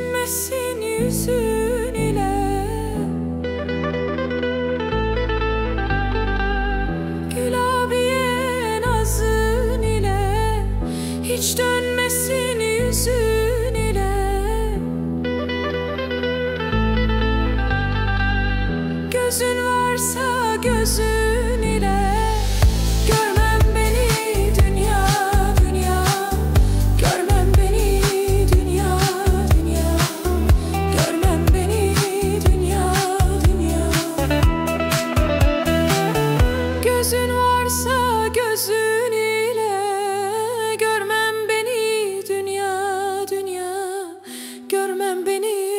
Gülmesin yüzün ile. Gül nazın ile. Hiç dönmesin yüzün ile. Gözün varsa gözün. beni